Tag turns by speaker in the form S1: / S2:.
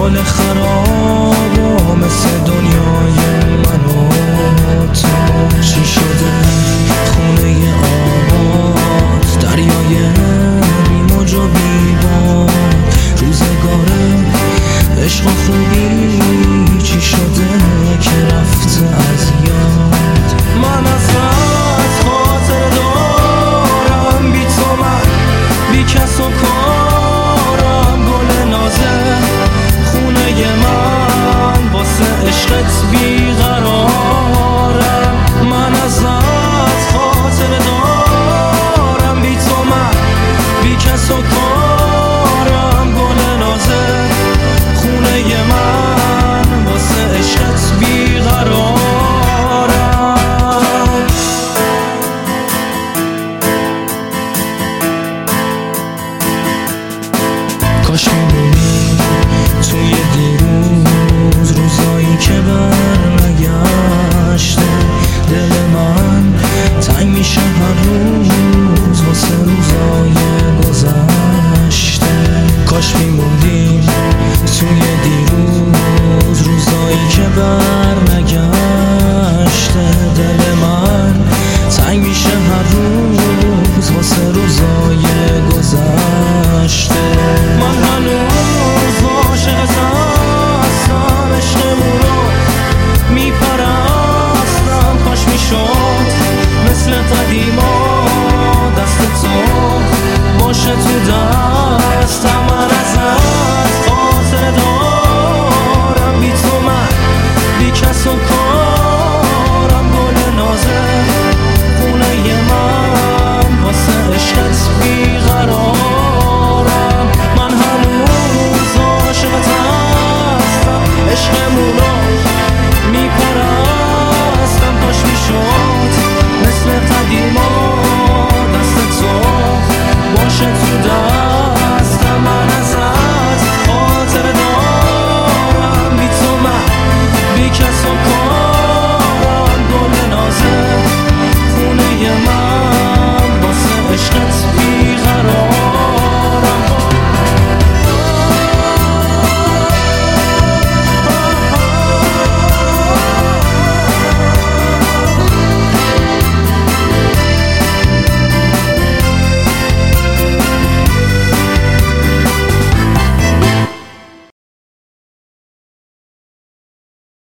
S1: حال خراب مثل دنیای من منو تو سکارم گونه نازه خونه من واسه عشقت بیقرارم. کاش میمونی توی دیروز روزایی که برنگشته دل من تنگ میشه. Başa bağırma